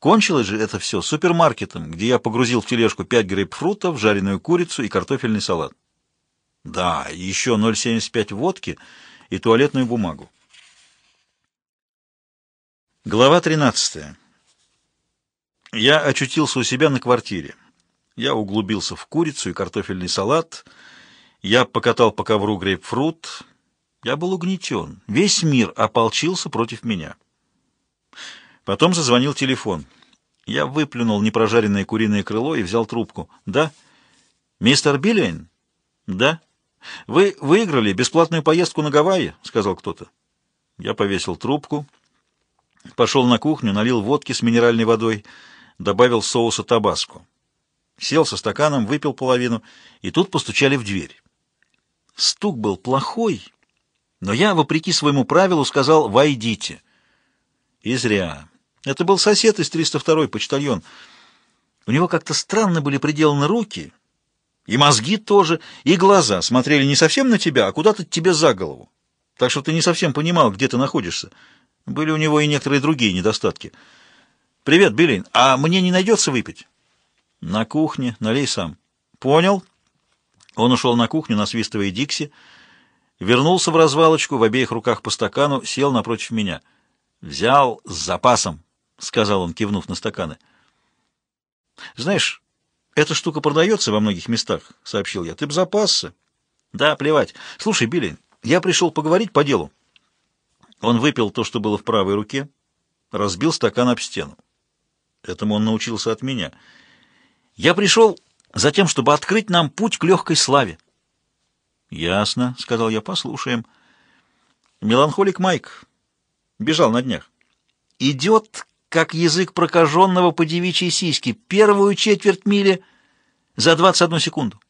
Кончилось же это все супермаркетом, где я погрузил в тележку 5 грейпфрутов, жареную курицу и картофельный салат. Да, еще 0,75 водки и туалетную бумагу. Глава 13. Я очутился у себя на квартире. Я углубился в курицу и картофельный салат. Я покатал по ковру грейпфрут. Я был угнетен. Весь мир ополчился против меня. Потом зазвонил телефон. Я выплюнул непрожаренное куриное крыло и взял трубку. «Да?» «Мистер Биллиан?» «Да?» «Вы выиграли бесплатную поездку на Гавайи?» — сказал кто-то. Я повесил трубку, пошел на кухню, налил водки с минеральной водой, добавил соуса табаско. Сел со стаканом, выпил половину, и тут постучали в дверь. Стук был плохой, но я, вопреки своему правилу, сказал «Войдите». И зря. Это был сосед из 302-й почтальон. У него как-то странно были приделаны руки, и мозги тоже, и глаза смотрели не совсем на тебя, а куда-то тебе за голову. Так что ты не совсем понимал, где ты находишься. Были у него и некоторые другие недостатки. «Привет, Биллин, а мне не найдется выпить?» «На кухне, налей сам». «Понял». Он ушел на кухню, насвистывая Дикси, вернулся в развалочку, в обеих руках по стакану, сел напротив меня. «Взял с запасом», — сказал он, кивнув на стаканы. «Знаешь, эта штука продается во многих местах», — сообщил я. «Ты б запасся». «Да, плевать. Слушай, Билли, я пришел поговорить по делу». Он выпил то, что было в правой руке, разбил стакан об стену. Этому он научился от меня. «Я пришел за тем, чтобы открыть нам путь к легкой славе». «Ясно», — сказал я, — «послушаем». Меланхолик Майк бежал на днях. Идет, как язык прокаженного по девичьей сиське, первую четверть мили за 21 секунду.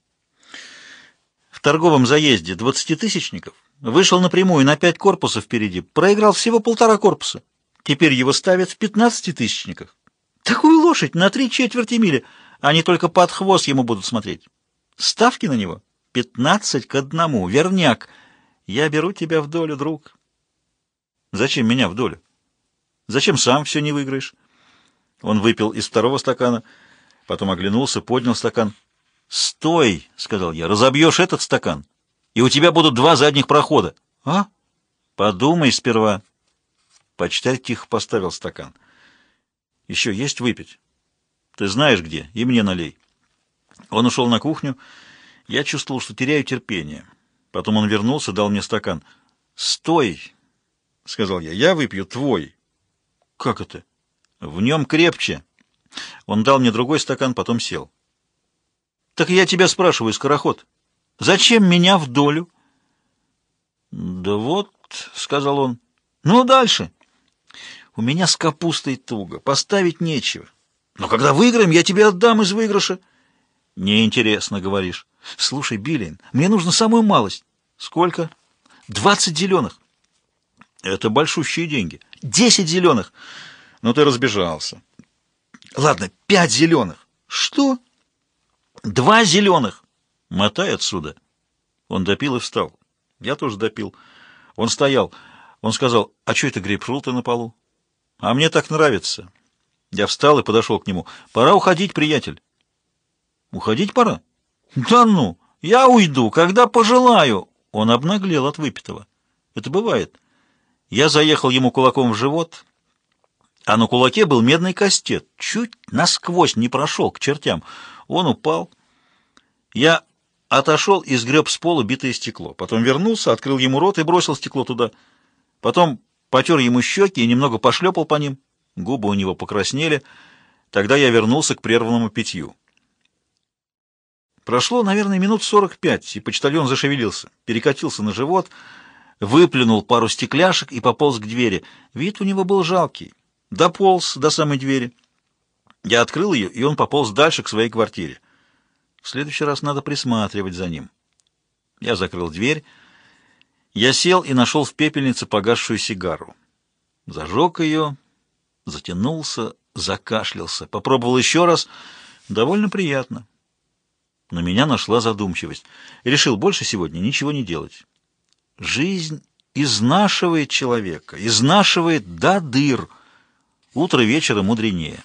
В торговом заезде двадцатитысячников вышел напрямую на пять корпусов впереди, проиграл всего полтора корпуса. Теперь его ставят в пятнадцатитысячниках. Такую лошадь на три четверти мили, они только под хвост ему будут смотреть. Ставки на него пятнадцать к одному, верняк. Я беру тебя в долю, друг. Зачем меня в долю? Зачем сам все не выиграешь? Он выпил из второго стакана, потом оглянулся, поднял стакан. «Стой!» — сказал я. «Разобьешь этот стакан, и у тебя будут два задних прохода». «А? Подумай сперва». Почтарь тихо поставил стакан. «Еще есть выпить?» «Ты знаешь где, и мне налей». Он ушел на кухню. Я чувствовал, что теряю терпение. Потом он вернулся, дал мне стакан. «Стой!» — сказал я. «Я выпью твой». «Как это?» «В нем крепче». Он дал мне другой стакан, потом сел. «Так я тебя спрашиваю, скороход, зачем меня в долю?» «Да вот», — сказал он. «Ну, дальше». «У меня с капустой туго, поставить нечего. Но когда выиграем, я тебе отдам из выигрыша». «Неинтересно, говоришь». «Слушай, Биллин, мне нужно самую малость». «Сколько?» «Двадцать зеленых». Это большущие деньги. Десять зеленых. Ну, ты разбежался. Ладно, пять зеленых. Что? Два зеленых. Мотай отсюда. Он допил и встал. Я тоже допил. Он стоял. Он сказал, а что это грейпфруты на полу? А мне так нравится. Я встал и подошел к нему. Пора уходить, приятель. Уходить пора? Да ну, я уйду, когда пожелаю. Он обнаглел от выпитого. Это бывает. Я заехал ему кулаком в живот, а на кулаке был медный кастет. Чуть насквозь не прошел к чертям. Он упал. Я отошел и сгреб с пола битое стекло. Потом вернулся, открыл ему рот и бросил стекло туда. Потом потер ему щеки и немного пошлепал по ним. Губы у него покраснели. Тогда я вернулся к прерванному питью. Прошло, наверное, минут сорок пять, и почтальон зашевелился, перекатился на живот, выплюнул пару стекляшек и пополз к двери. Вид у него был жалкий. Дополз до самой двери. Я открыл ее, и он пополз дальше к своей квартире. В следующий раз надо присматривать за ним. Я закрыл дверь. Я сел и нашел в пепельнице погасшую сигару. Зажег ее, затянулся, закашлялся. Попробовал еще раз. Довольно приятно. Но меня нашла задумчивость. Решил больше сегодня ничего не делать. Жизнь изнашивает человека, изнашивает до дыр. Утро вечера мудренее.